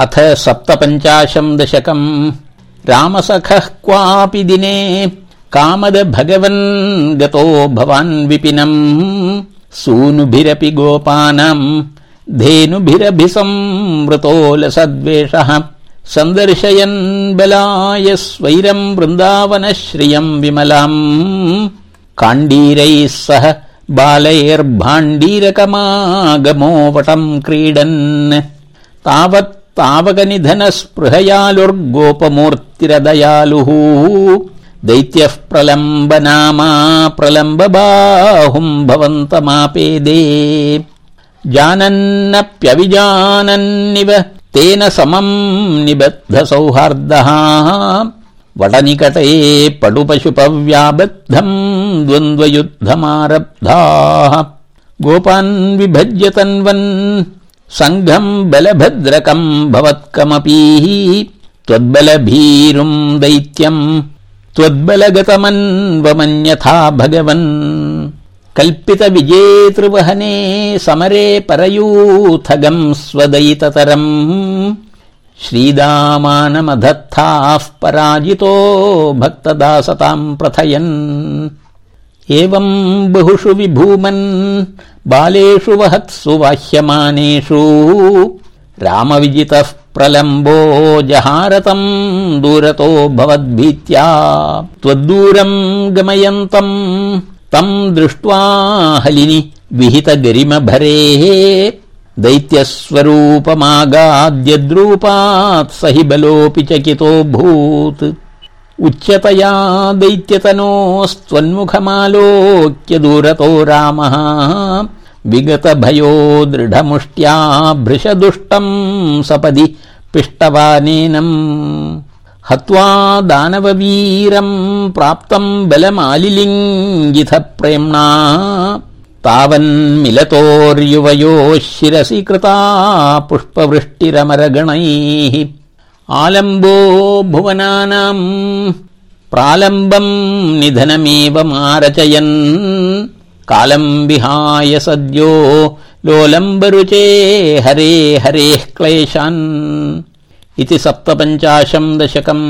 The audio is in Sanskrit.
अथ सप्तपञ्चाशम् दशकम्। रामसखः क्वापि दिने कामद भगवन् गतो भवान् विपिनम्। सूनुभिरपि गोपानाम् धेनुभिरभिसंवृतो लसद्वेषः सन्दर्शयन् बलाय स्वैरम् वृन्दावनश्रियम् विमलाम्। काण्डीरैः सह बालैर्भाण्डीरकमागमोपटम् क्रीडन्। तावत् स्पृहयालुर्गोपमूर्तिरदयालुः दैत्यः प्रलम्ब नामा प्रलम्ब बाहुम् भवन्तमापेदे जानन्नप्यविजानन्निव तेन समम् निबद्ध सौहार्दः वटनिकटे पटुपशुपव्याबद्धम् द्वन्द्वयुद्धमारब्धाः गोपान् विभज्य तन्वन् सङ्घम् बलभद्रकम् भवत्कमपि त्वद्बलभीरुम् दैत्यम् त्वद्बलगतमन्वमन्यथा भगवन् कल्पित विजेतृवहने समरे परयूथगम् स्वदयिततरम् श्रीदामानमधत्थाः पराजितो भक्तदासताम् प्रथयन् एवम् बहुषु विभूमन् बालेषु वहत्सु वाह्यमानेषु रामविजितः प्रलम्बो जहारतम् दूरतो भवद्भीत्या त्वद्दूरम् गमयन्तम् तम् दृष्ट्वा हलिनि विहित गरिमभरेः दैत्यस्वरूपमागाद्यद्रूपात् स हि बलोऽपि चकितोऽभूत् उच्यतया दैत्यतनोस्त्वन्मुखमालोक्य दूरतो रामः। विगत भयो दृढमुष्ट्या भृशदुष्टम् सपदि पिष्टवानेनम् हत्वा दानववीरम् प्राप्तम् बलमालिलिङ्गिथ प्रेम्णा। तावन्मिलतोर्युवयोः शिरसि कृता पुष्पवृष्टिरमरगणैः आलम्बो भुवनानाम् प्रालम्बम् निधनमेव मारचयन् कालम् विहाय सद्यो लोलम्बरुचे हरे हरेः क्लेशान् इति सप्तपञ्चाशम् दशकम्